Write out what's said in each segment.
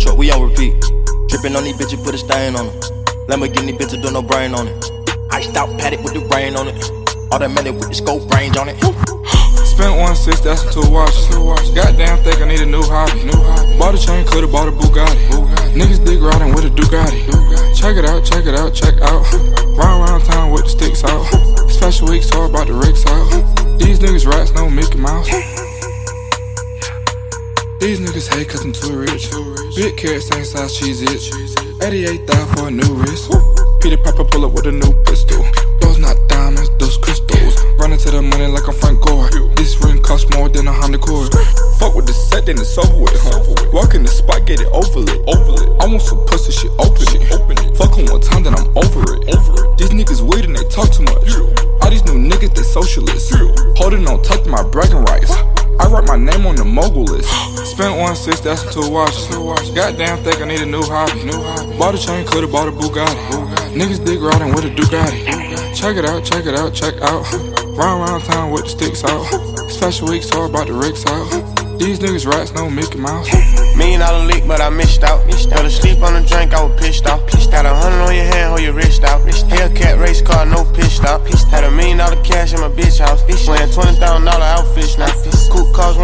Truck, we on repeat. Dripping on these bitches, put a stain on it. Lamborghini bitches, do no brain on it. Iced out Patek with the rain on it. Automatic with the scope range on it. Spent one six, that's two watches. Goddamn, think I need a new hobby. New hobby. Bought a chain, could've bought a Bugatti. Niggas dick riding with a Ducati. Check it out, check it out, check out. Round round town with the sticks out. Special week, so about the Ricks out. These niggas rats, no Mickey Mouse. These niggas hate cause I'm too rich. Big carat, same size Cheez-It. 88,000 for a new wrist. Peter Piper pull up with a new pistol. Those not diamonds, those crystals. Running to the money like I'm Frank Gore. This ring costs more than a Honda Accord. Fuck with the set, then it's over with. Huh? Walk in the spot, get it over it. Over it. I want some pussy shit, open it. Open it. Fuck on one time, then I'm over it. Over it. These niggas weird and they talk too much. All these new niggas, they socialists. Holding on tight to my bragging rights. I my name on the mogul list. Spent one six, that's two watches. Goddamn, think I need a new hobby. Bought a chain, could've bought a Bugatti. Niggas dick riding with a Ducati. Check it out, check it out, check out. Round round town with the sticks out. Special week, so about the Ricks out. These niggas rats, no Mickey Mouse. Million dollar leak, but I missed out. Fell asleep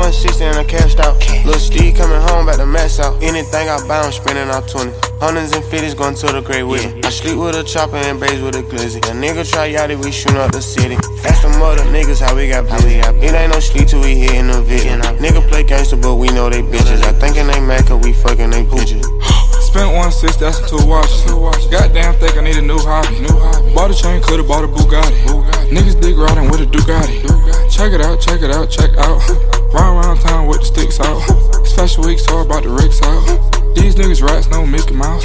160 and I cashed out. Lil' Steve coming home, bout to mess out. Anything I buy, I'm spending out 20. Hundreds and fifties going to the great with. I sleep with a chopper and base with a glizzy. A nigga try yachty, we shootin' up the city. That's the mother niggas, how we got busy. It ain't no sleep till we hitting the video. Nigga play gangster, but we know they bitches. I think in they mad cause we fucking they pooches. One six, that's two watches. Goddamn, think I need a new hobby. Bought a chain, could've bought a Bugatti. Niggas dick riding with a Ducati. Check it out, check it out, check out. Round round town with the sticks out. Special week, so about the Ricks out. These niggas rats, no Mickey Mouse.